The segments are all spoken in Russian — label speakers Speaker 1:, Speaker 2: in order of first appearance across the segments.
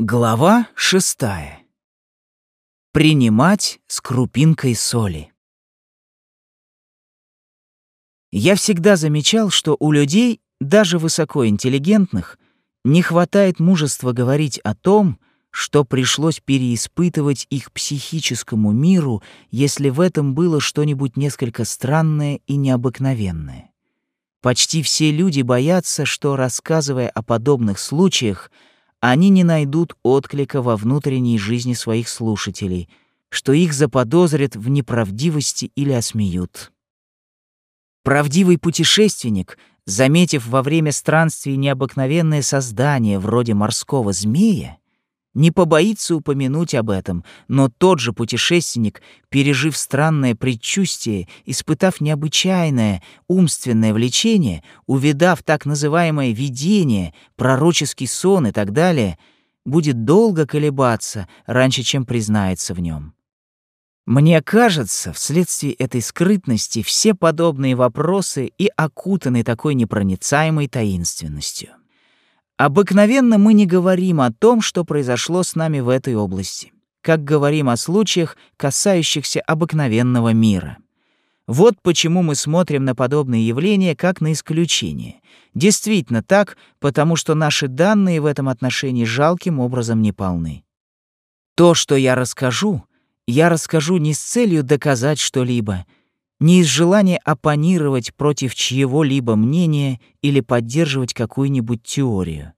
Speaker 1: Глава шестая. Принимать с крупинкой соли. Я всегда замечал, что у людей, даже высокоинтеллигентных, не хватает мужества говорить о том, что пришлось переиспытывать их психическому миру, если в этом было что-нибудь несколько странное и необыкновенное. Почти все люди боятся, что, рассказывая о подобных случаях, они не найдут отклика во внутренней жизни своих слушателей, что их заподозрят в неправдивости или осмеют. Правдивый путешественник, заметив во время странствий необыкновенное создание вроде морского змея, не побоится упомянуть об этом, но тот же путешественник, пережив странное предчувствие, испытав необычайное умственное влечение, увидав так называемое видение, пророческий сон и так далее, будет долго колебаться, раньше чем признается в нем. Мне кажется, вследствие этой скрытности все подобные вопросы и окутаны такой непроницаемой таинственностью. Обыкновенно мы не говорим о том, что произошло с нами в этой области, как говорим о случаях, касающихся обыкновенного мира. Вот почему мы смотрим на подобные явления как на исключение. Действительно так, потому что наши данные в этом отношении жалким образом не полны. То, что я расскажу, я расскажу не с целью доказать что-либо, не из желания оппонировать против чьего-либо мнения или поддерживать какую-нибудь теорию.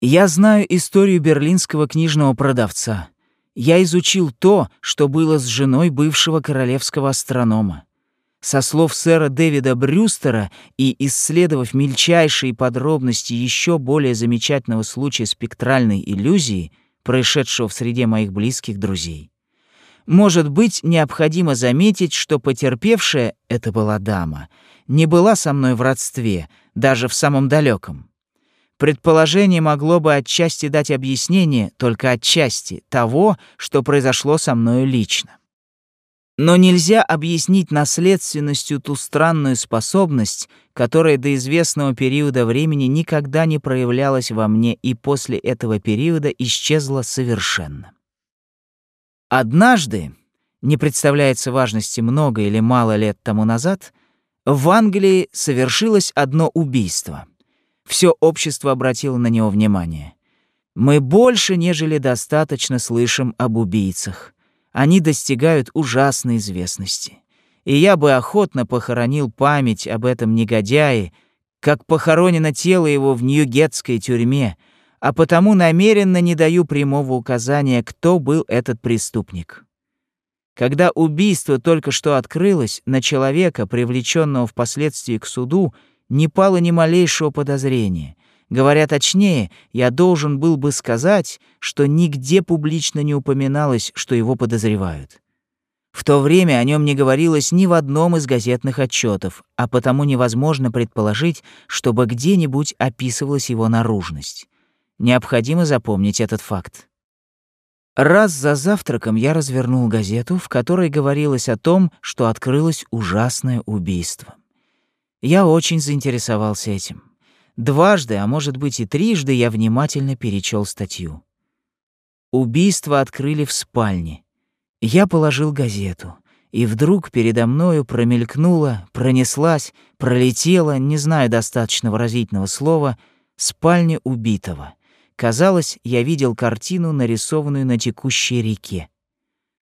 Speaker 1: Я знаю историю берлинского книжного продавца. Я изучил то, что было с женой бывшего королевского астронома. Со слов сэра Дэвида Брюстера и исследовав мельчайшие подробности еще более замечательного случая спектральной иллюзии, происшедшего в среде моих близких друзей. Может быть, необходимо заметить, что потерпевшая, это была дама, не была со мной в родстве, даже в самом далеком. Предположение могло бы отчасти дать объяснение, только отчасти, того, что произошло со мною лично. Но нельзя объяснить наследственностью ту странную способность, которая до известного периода времени никогда не проявлялась во мне и после этого периода исчезла совершенно. Однажды, не представляется важности много или мало лет тому назад, в Англии совершилось одно убийство. Все общество обратило на него внимание. Мы больше, нежели достаточно слышим об убийцах. Они достигают ужасной известности. И я бы охотно похоронил память об этом негодяе, как похоронено тело его в Нью-Гетской тюрьме — а потому намеренно не даю прямого указания, кто был этот преступник. Когда убийство только что открылось, на человека, привлеченного впоследствии к суду, не пало ни малейшего подозрения. Говоря точнее, я должен был бы сказать, что нигде публично не упоминалось, что его подозревают. В то время о нем не говорилось ни в одном из газетных отчетов, а потому невозможно предположить, чтобы где-нибудь описывалась его наружность. Необходимо запомнить этот факт. Раз за завтраком я развернул газету, в которой говорилось о том, что открылось ужасное убийство. Я очень заинтересовался этим. Дважды, а может быть и трижды, я внимательно перечел статью. Убийство открыли в спальне. Я положил газету, и вдруг передо мною промелькнула, пронеслась, пролетела, не знаю достаточно выразительного слова, спальня убитого. Казалось, я видел картину, нарисованную на текущей реке.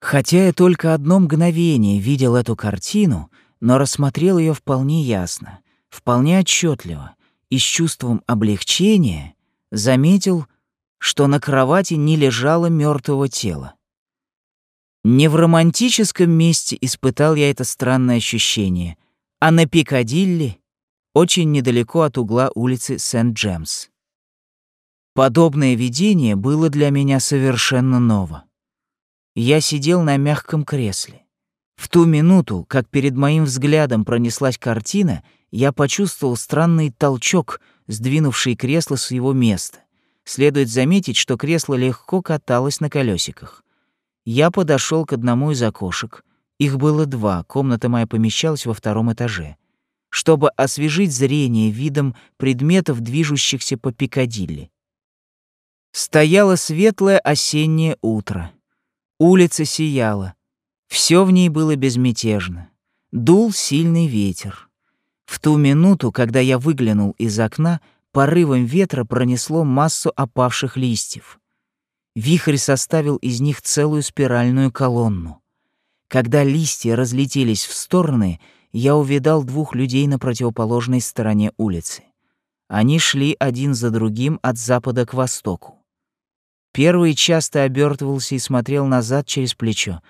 Speaker 1: Хотя я только одно мгновение видел эту картину, но рассмотрел ее вполне ясно, вполне отчетливо и с чувством облегчения заметил, что на кровати не лежало мертвого тела. Не в романтическом месте испытал я это странное ощущение, а на Пикадилли, очень недалеко от угла улицы Сент-Джемс. Подобное видение было для меня совершенно ново. Я сидел на мягком кресле. В ту минуту, как перед моим взглядом пронеслась картина, я почувствовал странный толчок, сдвинувший кресло с его места. Следует заметить, что кресло легко каталось на колесиках. Я подошел к одному из окошек. Их было два, комната моя помещалась во втором этаже. Чтобы освежить зрение видом предметов, движущихся по Пикадилли. Стояло светлое осеннее утро. Улица сияла. Все в ней было безмятежно. Дул сильный ветер. В ту минуту, когда я выглянул из окна, порывом ветра пронесло массу опавших листьев. Вихрь составил из них целую спиральную колонну. Когда листья разлетелись в стороны, я увидал двух людей на противоположной стороне улицы. Они шли один за другим от запада к востоку. Первый часто обертывался и смотрел назад через плечо.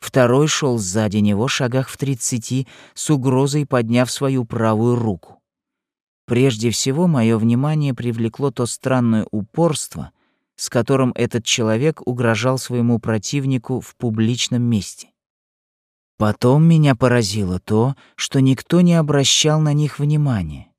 Speaker 1: Второй шел сзади него, шагах в тридцати, с угрозой подняв свою правую руку. Прежде всего, мое внимание привлекло то странное упорство, с которым этот человек угрожал своему противнику в публичном месте. Потом меня поразило то, что никто не обращал на них внимания.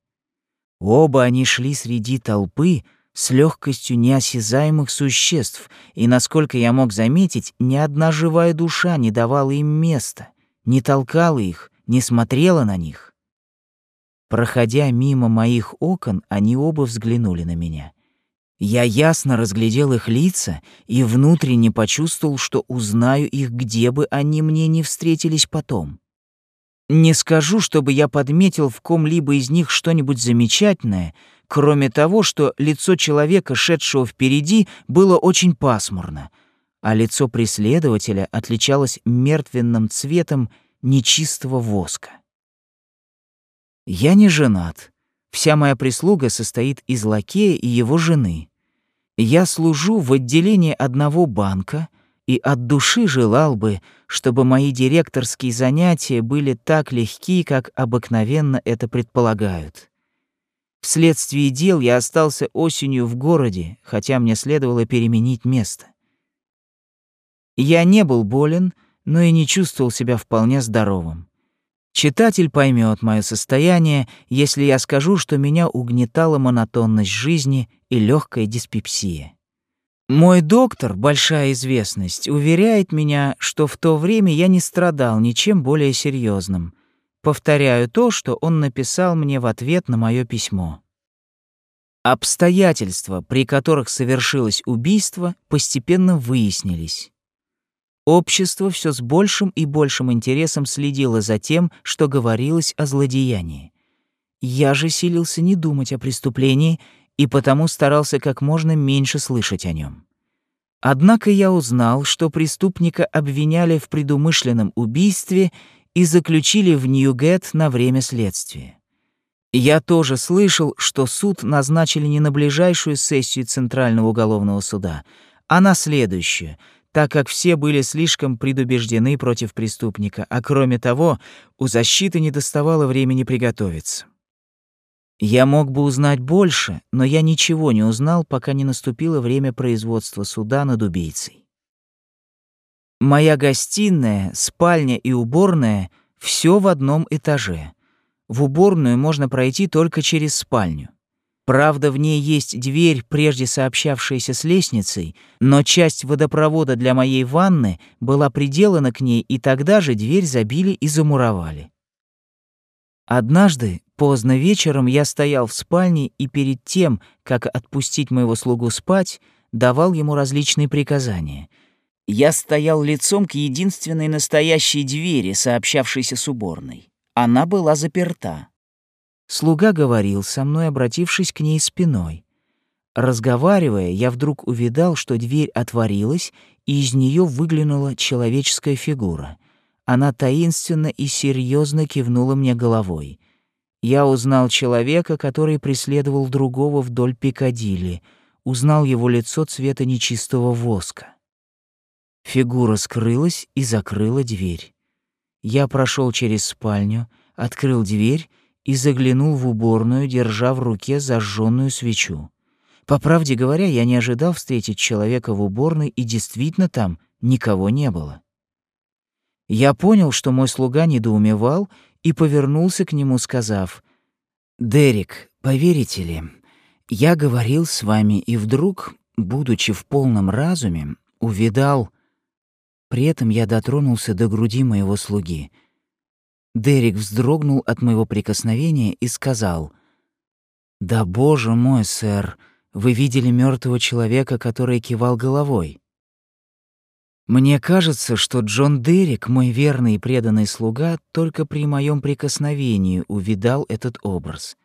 Speaker 1: Оба они шли среди толпы, с легкостью неосязаемых существ, и, насколько я мог заметить, ни одна живая душа не давала им места, не толкала их, не смотрела на них. Проходя мимо моих окон, они оба взглянули на меня. Я ясно разглядел их лица и внутренне почувствовал, что узнаю их, где бы они мне не встретились потом. Не скажу, чтобы я подметил в ком-либо из них что-нибудь замечательное — кроме того, что лицо человека, шедшего впереди, было очень пасмурно, а лицо преследователя отличалось мертвенным цветом нечистого воска. Я не женат. Вся моя прислуга состоит из лакея и его жены. Я служу в отделении одного банка и от души желал бы, чтобы мои директорские занятия были так легки, как обыкновенно это предполагают. Вследствие дел я остался осенью в городе, хотя мне следовало переменить место. Я не был болен, но и не чувствовал себя вполне здоровым. Читатель поймет мое состояние, если я скажу, что меня угнетала монотонность жизни и легкая диспепсия. Мой доктор, большая известность, уверяет меня, что в то время я не страдал ничем более серьезным, Повторяю то, что он написал мне в ответ на мое письмо. Обстоятельства, при которых совершилось убийство, постепенно выяснились. Общество все с большим и большим интересом следило за тем, что говорилось о злодеянии. Я же силился не думать о преступлении и потому старался как можно меньше слышать о нем. Однако я узнал, что преступника обвиняли в предумышленном убийстве и заключили в Ньюгет на время следствия. Я тоже слышал, что суд назначили не на ближайшую сессию Центрального уголовного суда, а на следующую, так как все были слишком предубеждены против преступника, а кроме того, у защиты не доставало времени приготовиться. Я мог бы узнать больше, но я ничего не узнал, пока не наступило время производства суда над убийцей. Моя гостиная, спальня и уборная — все в одном этаже. В уборную можно пройти только через спальню. Правда, в ней есть дверь, прежде сообщавшаяся с лестницей, но часть водопровода для моей ванны была приделана к ней, и тогда же дверь забили и замуровали. Однажды, поздно вечером, я стоял в спальне и перед тем, как отпустить моего слугу спать, давал ему различные приказания — я стоял лицом к единственной настоящей двери, сообщавшейся с уборной. Она была заперта. Слуга говорил со мной, обратившись к ней спиной. Разговаривая, я вдруг увидал, что дверь отворилась, и из нее выглянула человеческая фигура. Она таинственно и серьезно кивнула мне головой. Я узнал человека, который преследовал другого вдоль Пикадилли, узнал его лицо цвета нечистого воска. Фигура скрылась и закрыла дверь. Я прошел через спальню, открыл дверь и заглянул в уборную, держа в руке зажженную свечу. По правде говоря, я не ожидал встретить человека в уборной, и действительно там никого не было. Я понял, что мой слуга недоумевал, и повернулся к нему, сказав, «Дерек, поверите ли, я говорил с вами, и вдруг, будучи в полном разуме, увидал при этом я дотронулся до груди моего слуги. Дерек вздрогнул от моего прикосновения и сказал, «Да, боже мой, сэр, Вы видели мертвого человека, который кивал головой. Мне кажется, что Джон Дерек, мой верный и преданный слуга, только при моем прикосновении увидал этот образ.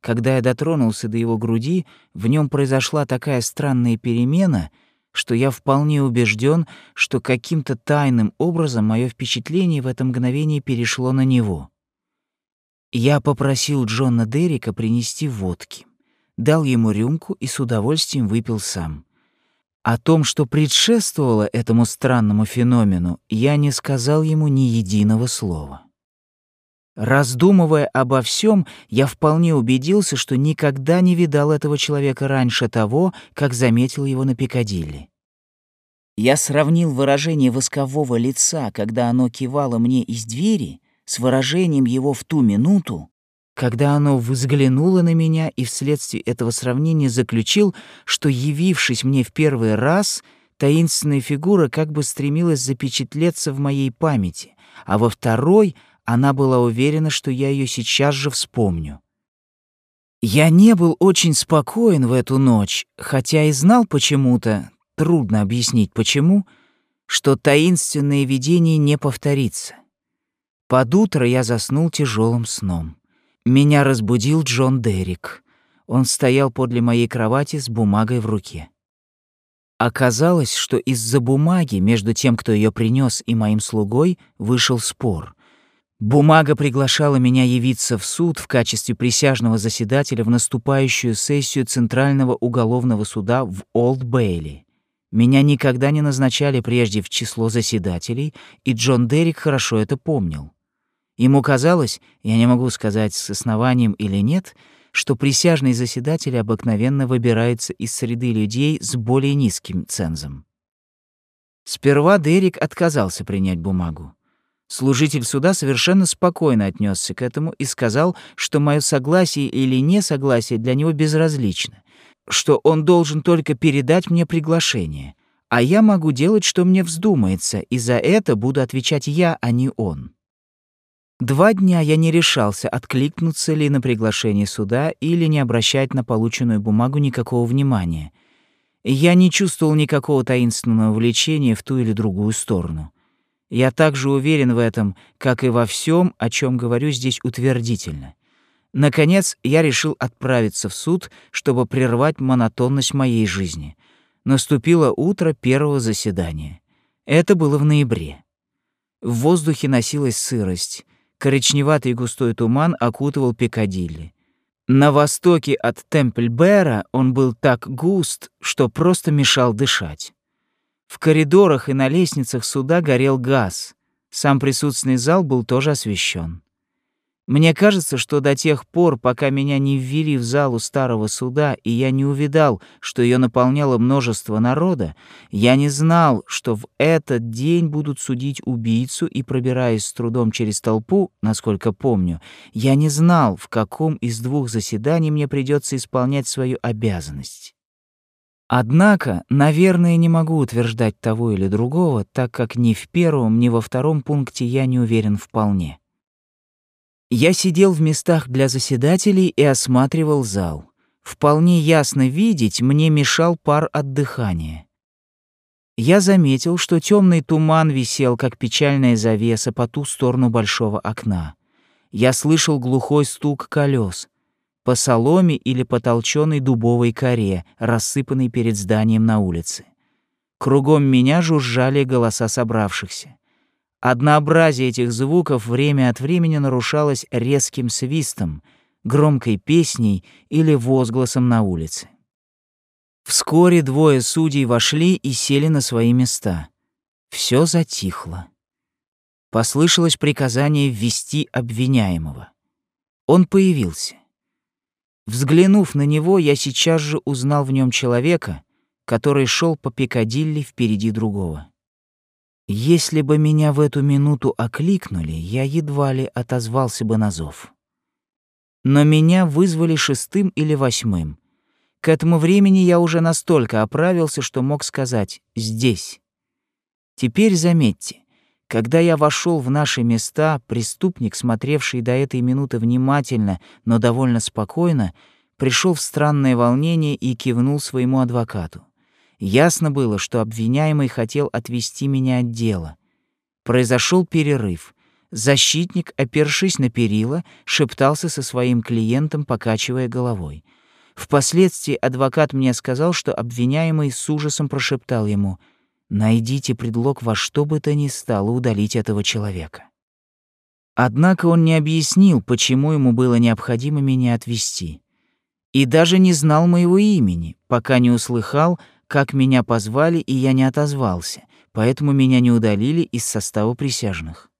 Speaker 1: Когда я дотронулся до его груди, в нем произошла такая странная перемена, что я вполне убежден, что каким-то тайным образом мое впечатление в это мгновение перешло на него. Я попросил Джона Дерека принести водки, дал ему рюмку и с удовольствием выпил сам. О том, что предшествовало этому странному феномену, я не сказал ему ни единого слова. Раздумывая обо всем, я вполне убедился, что никогда не видал этого человека раньше того, как заметил его на Пикадилли. Я сравнил выражение воскового лица, когда оно кивало мне из двери, с выражением его в ту минуту, когда оно взглянуло на меня и вследствие этого сравнения заключил, что, явившись мне в первый раз, таинственная фигура как бы стремилась запечатлеться в моей памяти, а во второй она была уверена, что я ее сейчас же вспомню. Я не был очень спокоен в эту ночь, хотя и знал почему-то, трудно объяснить почему, что таинственное видение не повторится. Под утро я заснул тяжелым сном. Меня разбудил Джон Деррик. Он стоял подле моей кровати с бумагой в руке. Оказалось, что из-за бумаги между тем, кто ее принес, и моим слугой вышел спор. Бумага приглашала меня явиться в суд в качестве присяжного заседателя в наступающую сессию Центрального уголовного суда в Олд-Бейли. Меня никогда не назначали прежде в число заседателей, и Джон Деррик хорошо это помнил. Ему казалось, я не могу сказать с основанием или нет, что присяжный заседатель обыкновенно выбирается из среды людей с более низким цензом. Сперва Дерек отказался принять бумагу. Служитель суда совершенно спокойно отнесся к этому и сказал, что мое согласие или несогласие для него безразлично, что он должен только передать мне приглашение, а я могу делать, что мне вздумается, и за это буду отвечать я, а не он. Два дня я не решался, откликнуться ли на приглашение суда или не обращать на полученную бумагу никакого внимания. Я не чувствовал никакого таинственного влечения в ту или другую сторону. Я также уверен в этом, как и во всем, о чем говорю здесь утвердительно. Наконец, я решил отправиться в суд, чтобы прервать монотонность моей жизни. Наступило утро первого заседания. Это было в ноябре. В воздухе носилась сырость. Коричневатый густой туман окутывал Пикадилли. На востоке от Темпль-Бэра он был так густ, что просто мешал дышать. В коридорах и на лестницах суда горел газ. Сам присутственный зал был тоже освещен. Мне кажется, что до тех пор, пока меня не ввели в залу старого суда, и я не увидал, что ее наполняло множество народа, я не знал, что в этот день будут судить убийцу, и, пробираясь с трудом через толпу, насколько помню, я не знал, в каком из двух заседаний мне придется исполнять свою обязанность. Однако, наверное, не могу утверждать того или другого, так как ни в первом, ни во втором пункте я не уверен вполне. Я сидел в местах для заседателей и осматривал зал. Вполне ясно видеть мне мешал пар от дыхания. Я заметил, что темный туман висел, как печальная завеса по ту сторону большого окна. Я слышал глухой стук колес по соломе или по толченой дубовой коре, рассыпанной перед зданием на улице. Кругом меня жужжали голоса собравшихся. Однообразие этих звуков время от времени нарушалось резким свистом, громкой песней или возгласом на улице. Вскоре двое судей вошли и сели на свои места. Все затихло. Послышалось приказание ввести обвиняемого. Он появился. Взглянув на него, я сейчас же узнал в нем человека, который шел по Пикадилли впереди другого. Если бы меня в эту минуту окликнули, я едва ли отозвался бы на зов. Но меня вызвали шестым или восьмым. К этому времени я уже настолько оправился, что мог сказать «здесь». Теперь заметьте, когда я вошел в наши места, преступник, смотревший до этой минуты внимательно, но довольно спокойно, пришел в странное волнение и кивнул своему адвокату. Ясно было, что обвиняемый хотел отвести меня от дела. Произошел перерыв. Защитник, опершись на перила, шептался со своим клиентом, покачивая головой. Впоследствии адвокат мне сказал, что обвиняемый с ужасом прошептал ему «Найдите предлог во что бы то ни стало удалить этого человека». Однако он не объяснил, почему ему было необходимо меня отвести. И даже не знал моего имени, пока не услыхал, как меня позвали, и я не отозвался, поэтому меня не удалили из состава присяжных.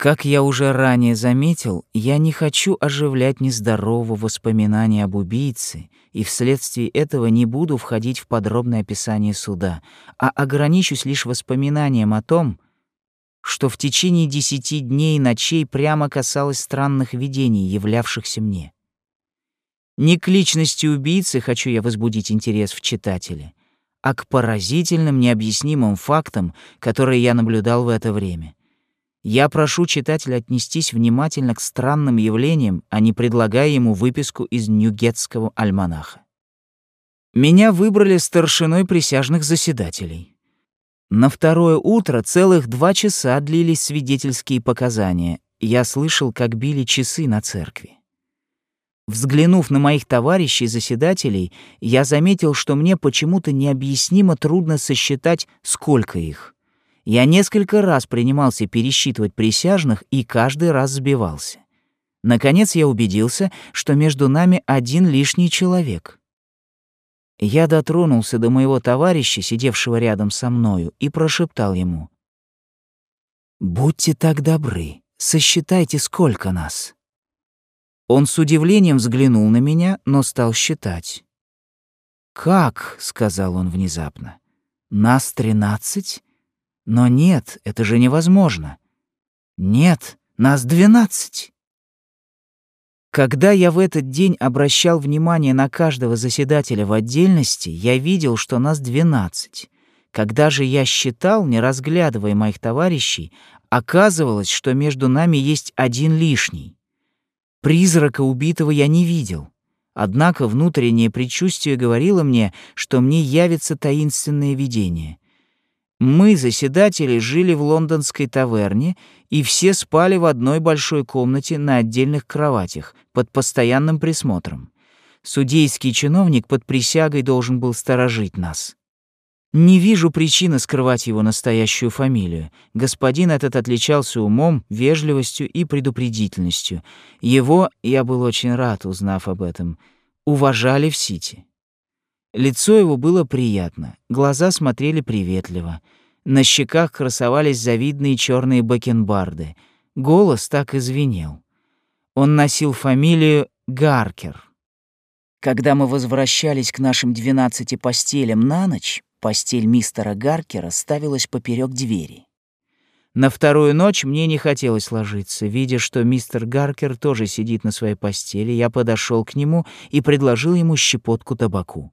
Speaker 1: Как я уже ранее заметил, я не хочу оживлять нездорового воспоминания об убийце, и вследствие этого не буду входить в подробное описание суда, а ограничусь лишь воспоминанием о том, что в течение десяти дней и ночей прямо касалось странных видений, являвшихся мне. Не к личности убийцы хочу я возбудить интерес в читателе, а к поразительным необъяснимым фактам, которые я наблюдал в это время. Я прошу читателя отнестись внимательно к странным явлениям, а не предлагая ему выписку из Ньюгетского альманаха. Меня выбрали старшиной присяжных заседателей. На второе утро целых два часа длились свидетельские показания. Я слышал, как били часы на церкви. Взглянув на моих товарищей-заседателей, я заметил, что мне почему-то необъяснимо трудно сосчитать, сколько их. Я несколько раз принимался пересчитывать присяжных и каждый раз сбивался. Наконец я убедился, что между нами один лишний человек. Я дотронулся до моего товарища, сидевшего рядом со мною, и прошептал ему. «Будьте так добры, сосчитайте, сколько нас». Он с удивлением взглянул на меня, но стал считать. «Как?» — сказал он внезапно. «Нас тринадцать? Но нет, это же невозможно. Нет, нас двенадцать». Когда я в этот день обращал внимание на каждого заседателя в отдельности, я видел, что нас двенадцать. Когда же я считал, не разглядывая моих товарищей, оказывалось, что между нами есть один лишний. Призрака убитого я не видел. Однако внутреннее предчувствие говорило мне, что мне явится таинственное видение. Мы, заседатели, жили в лондонской таверне, и все спали в одной большой комнате на отдельных кроватях, под постоянным присмотром. Судейский чиновник под присягой должен был сторожить нас. Не вижу причины скрывать его настоящую фамилию. Господин этот отличался умом, вежливостью и предупредительностью. Его, я был очень рад, узнав об этом, уважали в Сити. Лицо его было приятно, глаза смотрели приветливо. На щеках красовались завидные черные бакенбарды. Голос так и звенел. Он носил фамилию Гаркер. Когда мы возвращались к нашим двенадцати постелям на ночь, Постель мистера Гаркера ставилась поперек двери. На вторую ночь мне не хотелось ложиться. Видя, что мистер Гаркер тоже сидит на своей постели, я подошел к нему и предложил ему щепотку табаку.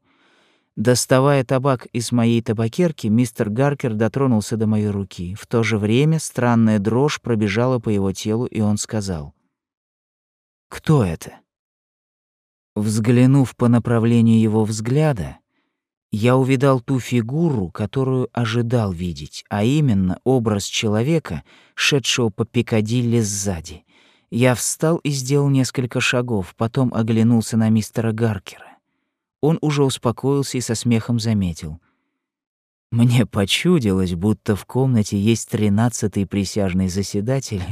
Speaker 1: Доставая табак из моей табакерки, мистер Гаркер дотронулся до моей руки. В то же время странная дрожь пробежала по его телу, и он сказал. «Кто это?» Взглянув по направлению его взгляда, я увидал ту фигуру, которую ожидал видеть, а именно образ человека, шедшего по Пикадилли сзади. Я встал и сделал несколько шагов, потом оглянулся на мистера Гаркера. Он уже успокоился и со смехом заметил. Мне почудилось, будто в комнате есть тринадцатый присяжный заседатель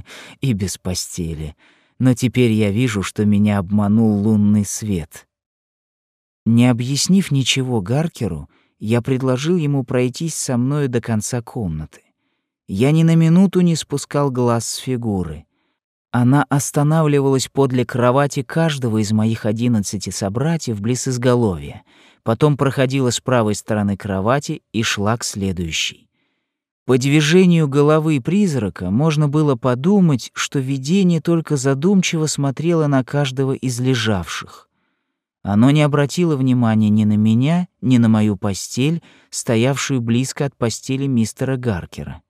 Speaker 1: и без постели. Но теперь я вижу, что меня обманул лунный свет. Не объяснив ничего Гаркеру, я предложил ему пройтись со мною до конца комнаты. Я ни на минуту не спускал глаз с фигуры. Она останавливалась подле кровати каждого из моих одиннадцати собратьев близ изголовья, потом проходила с правой стороны кровати и шла к следующей. По движению головы призрака можно было подумать, что видение только задумчиво смотрело на каждого из лежавших. Оно не обратило внимания ни на меня, ни на мою постель, стоявшую близко от постели мистера Гаркера.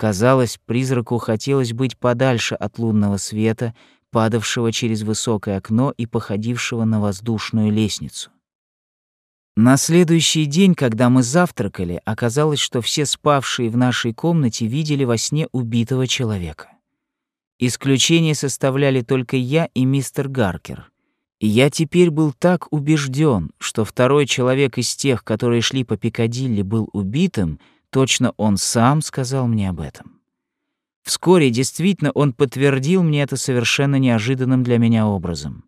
Speaker 1: Казалось, призраку хотелось быть подальше от лунного света, падавшего через высокое окно и походившего на воздушную лестницу. На следующий день, когда мы завтракали, оказалось, что все спавшие в нашей комнате видели во сне убитого человека. Исключение составляли только я и мистер Гаркер. И я теперь был так убежден, что второй человек из тех, которые шли по Пикадилли, был убитым, точно он сам сказал мне об этом. Вскоре действительно он подтвердил мне это совершенно неожиданным для меня образом.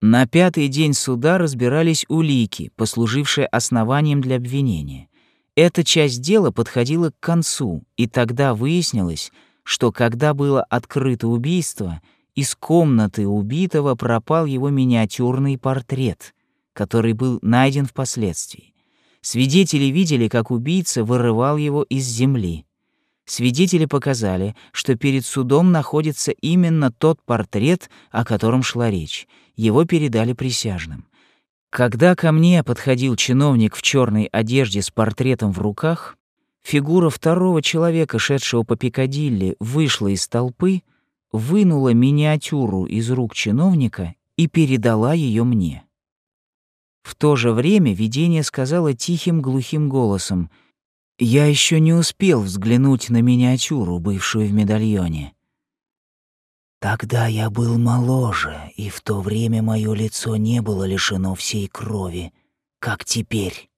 Speaker 1: На пятый день суда разбирались улики, послужившие основанием для обвинения. Эта часть дела подходила к концу, и тогда выяснилось, что когда было открыто убийство, из комнаты убитого пропал его миниатюрный портрет, который был найден впоследствии. Свидетели видели, как убийца вырывал его из земли. Свидетели показали, что перед судом находится именно тот портрет, о котором шла речь. Его передали присяжным. Когда ко мне подходил чиновник в черной одежде с портретом в руках, фигура второго человека, шедшего по Пикадилли, вышла из толпы, вынула миниатюру из рук чиновника и передала ее мне. В то же время видение сказала тихим глухим голосом — я еще не успел взглянуть на миниатюру, бывшую в медальоне. Тогда я был моложе, и в то время мое лицо не было лишено всей крови, как теперь.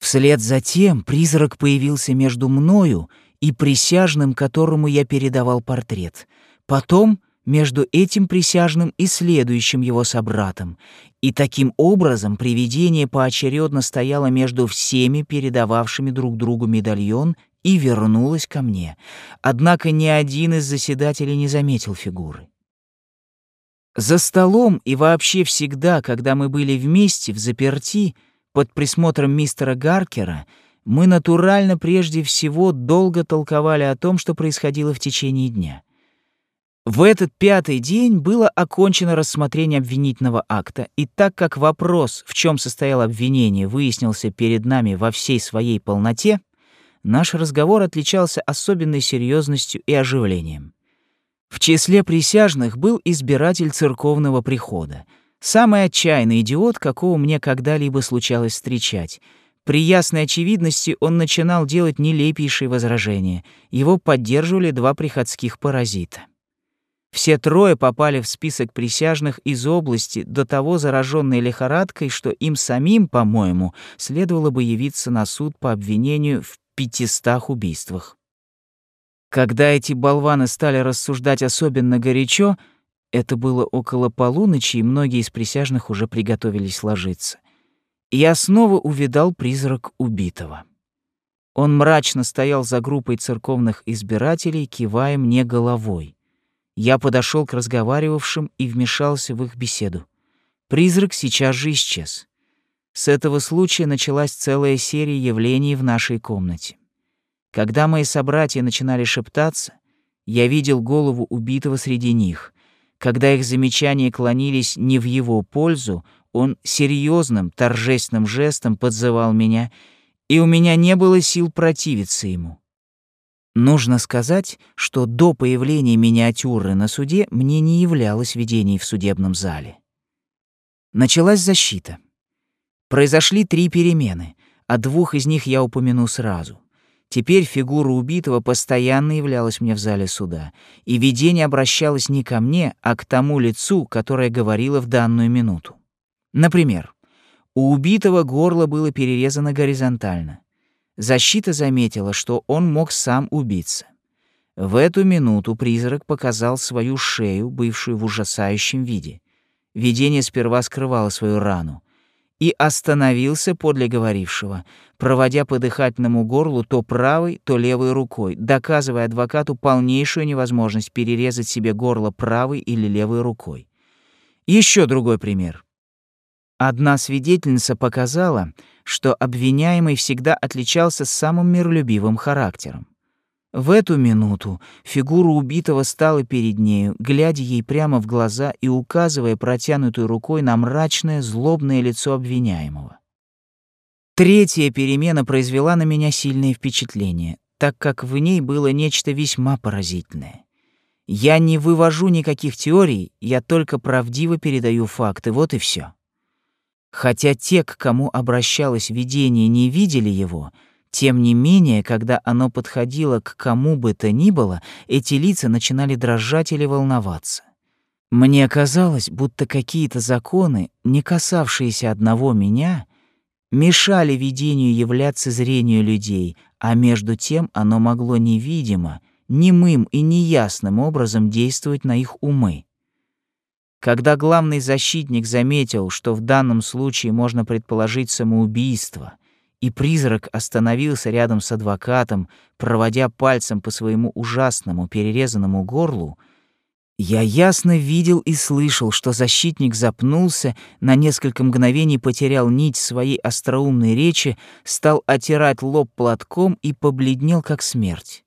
Speaker 1: Вслед за тем призрак появился между мною и присяжным, которому я передавал портрет. Потом между этим присяжным и следующим его собратом, и таким образом привидение поочередно стояло между всеми передававшими друг другу медальон и вернулось ко мне. Однако ни один из заседателей не заметил фигуры. За столом и вообще всегда, когда мы были вместе в заперти под присмотром мистера Гаркера, мы натурально прежде всего долго толковали о том, что происходило в течение дня. В этот пятый день было окончено рассмотрение обвинительного акта, и так как вопрос, в чем состояло обвинение, выяснился перед нами во всей своей полноте, наш разговор отличался особенной серьезностью и оживлением. В числе присяжных был избиратель церковного прихода, самый отчаянный идиот, какого мне когда-либо случалось встречать. При ясной очевидности он начинал делать нелепейшие возражения. Его поддерживали два приходских паразита. Все трое попали в список присяжных из области, до того зараженной лихорадкой, что им самим, по-моему, следовало бы явиться на суд по обвинению в пятистах убийствах. Когда эти болваны стали рассуждать особенно горячо, это было около полуночи, и многие из присяжных уже приготовились ложиться. Я снова увидал призрак убитого. Он мрачно стоял за группой церковных избирателей, кивая мне головой. Я подошел к разговаривавшим и вмешался в их беседу. Призрак сейчас же исчез. С этого случая началась целая серия явлений в нашей комнате. Когда мои собратья начинали шептаться, я видел голову убитого среди них. Когда их замечания клонились не в его пользу, он серьезным, торжественным жестом подзывал меня, и у меня не было сил противиться ему. Нужно сказать, что до появления миниатюры на суде мне не являлось видений в судебном зале. Началась защита. Произошли три перемены, о двух из них я упомяну сразу. Теперь фигура убитого постоянно являлась мне в зале суда, и видение обращалось не ко мне, а к тому лицу, которое говорило в данную минуту. Например, у убитого горло было перерезано горизонтально. Защита заметила, что он мог сам убиться. В эту минуту призрак показал свою шею, бывшую в ужасающем виде. Видение сперва скрывало свою рану и остановился подле говорившего, проводя по дыхательному горлу то правой, то левой рукой, доказывая адвокату полнейшую невозможность перерезать себе горло правой или левой рукой. Еще другой пример. Одна свидетельница показала, что обвиняемый всегда отличался самым миролюбивым характером. В эту минуту фигура убитого стала перед нею, глядя ей прямо в глаза и указывая протянутой рукой на мрачное, злобное лицо обвиняемого. Третья перемена произвела на меня сильное впечатление, так как в ней было нечто весьма поразительное. Я не вывожу никаких теорий, я только правдиво передаю факты, вот и все. Хотя те, к кому обращалось видение, не видели его, тем не менее, когда оно подходило к кому бы то ни было, эти лица начинали дрожать или волноваться. Мне казалось, будто какие-то законы, не касавшиеся одного меня, мешали видению являться зрению людей, а между тем оно могло невидимо, немым и неясным образом действовать на их умы. Когда главный защитник заметил, что в данном случае можно предположить самоубийство, и призрак остановился рядом с адвокатом, проводя пальцем по своему ужасному перерезанному горлу, я ясно видел и слышал, что защитник запнулся, на несколько мгновений потерял нить своей остроумной речи, стал отирать лоб платком и побледнел, как смерть.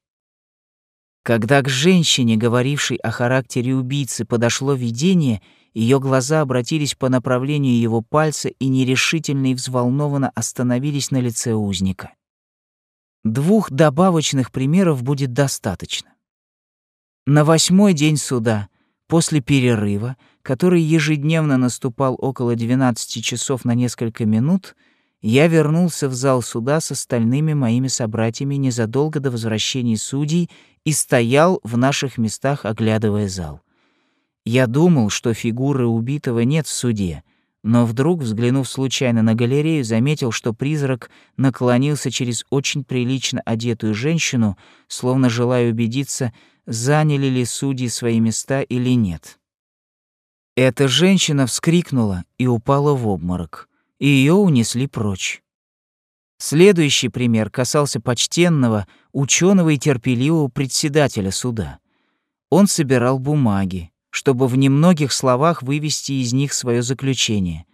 Speaker 1: Когда к женщине, говорившей о характере убийцы, подошло видение, ее глаза обратились по направлению его пальца и нерешительно и взволнованно остановились на лице узника. Двух добавочных примеров будет достаточно. На восьмой день суда, после перерыва, который ежедневно наступал около 12 часов на несколько минут, я вернулся в зал суда с остальными моими собратьями незадолго до возвращения судей и стоял в наших местах, оглядывая зал. Я думал, что фигуры убитого нет в суде, но вдруг, взглянув случайно на галерею, заметил, что призрак наклонился через очень прилично одетую женщину, словно желая убедиться, заняли ли судьи свои места или нет. Эта женщина вскрикнула и упала в обморок, и ее унесли прочь. Следующий пример касался почтенного, ученого и терпеливого председателя суда. Он собирал бумаги, чтобы в немногих словах вывести из них свое заключение.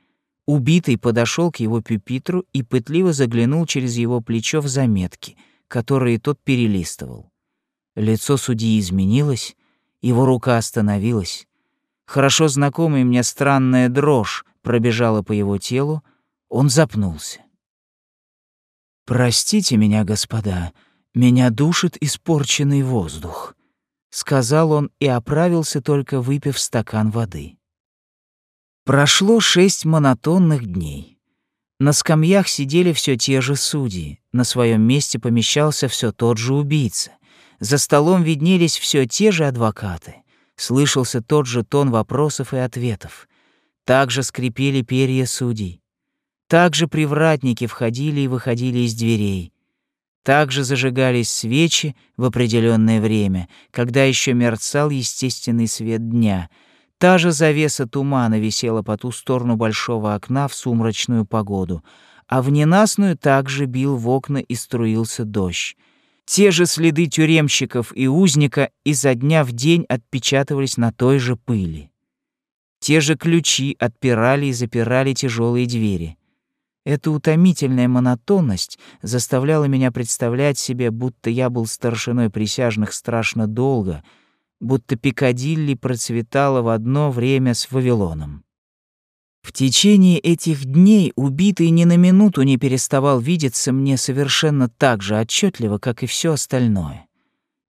Speaker 1: Убитый подошел к его пюпитру и пытливо заглянул через его плечо в заметки, которые тот перелистывал. Лицо судьи изменилось, его рука остановилась. Хорошо знакомая мне странная дрожь пробежала по его телу, он запнулся. «Простите меня, господа, меня душит испорченный воздух», — сказал он и оправился, только выпив стакан воды. Прошло шесть монотонных дней. На скамьях сидели все те же судьи, на своем месте помещался все тот же убийца. За столом виднелись все те же адвокаты. Слышался тот же тон вопросов и ответов. Также скрипели перья судей. Также привратники входили и выходили из дверей. Также зажигались свечи в определенное время, когда еще мерцал естественный свет дня. Та же завеса тумана висела по ту сторону большого окна в сумрачную погоду, а в ненастную также бил в окна и струился дождь. Те же следы тюремщиков и узника изо дня в день отпечатывались на той же пыли. Те же ключи отпирали и запирали тяжелые двери. Эта утомительная монотонность заставляла меня представлять себе, будто я был старшиной присяжных страшно долго, будто Пикадилли процветала в одно время с Вавилоном. В течение этих дней убитый ни на минуту не переставал видеться мне совершенно так же отчетливо, как и все остальное.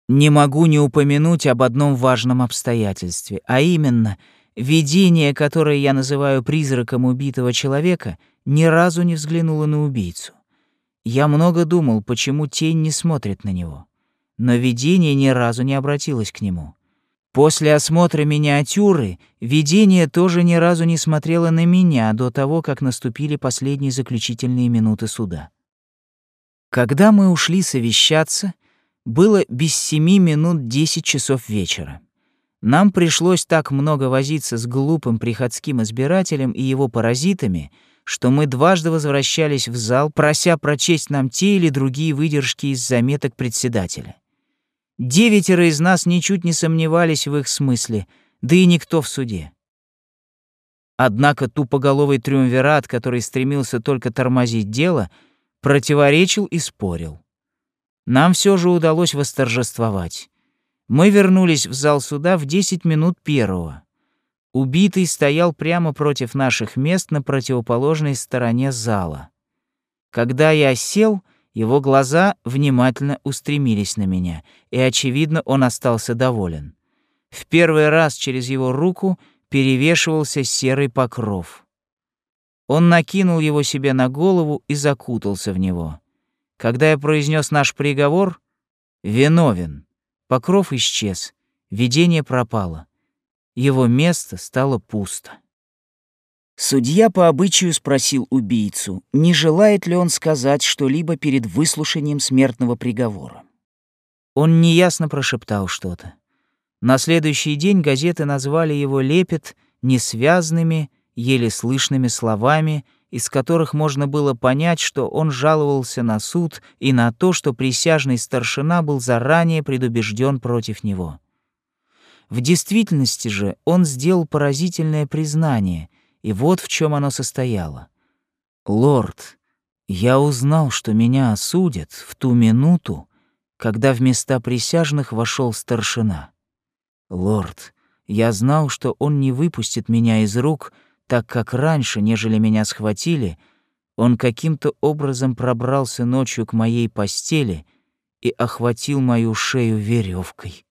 Speaker 1: Не могу не упомянуть об одном важном обстоятельстве, а именно видение, которое я называю призраком убитого человека, ни разу не взглянуло на убийцу. Я много думал, почему тень не смотрит на него, но видение ни разу не обратилось к нему. После осмотра миниатюры видение тоже ни разу не смотрело на меня до того, как наступили последние заключительные минуты суда. Когда мы ушли совещаться, было без семи минут десять часов вечера. Нам пришлось так много возиться с глупым приходским избирателем и его паразитами, что мы дважды возвращались в зал, прося прочесть нам те или другие выдержки из заметок председателя. Девятеро из нас ничуть не сомневались в их смысле, да и никто в суде. Однако тупоголовый триумвират, который стремился только тормозить дело, противоречил и спорил. Нам все же удалось восторжествовать. Мы вернулись в зал суда в 10 минут первого. Убитый стоял прямо против наших мест на противоположной стороне зала. Когда я сел, его глаза внимательно устремились на меня, и, очевидно, он остался доволен. В первый раз через его руку перевешивался серый покров. Он накинул его себе на голову и закутался в него. Когда я произнес наш приговор, виновен, покров исчез, видение пропало. Его место стало пусто. Судья по обычаю спросил убийцу, не желает ли он сказать что-либо перед выслушанием смертного приговора. Он неясно прошептал что-то. На следующий день газеты назвали его лепет несвязными, еле слышными словами, из которых можно было понять, что он жаловался на суд и на то, что присяжный старшина был заранее предубежден против него. В действительности же он сделал поразительное признание, и вот в чем оно состояло. «Лорд, я узнал, что меня осудят в ту минуту, когда в места присяжных вошел старшина. Лорд, я знал, что он не выпустит меня из рук, так как раньше, нежели меня схватили, он каким-то образом пробрался ночью к моей постели и охватил мою шею веревкой.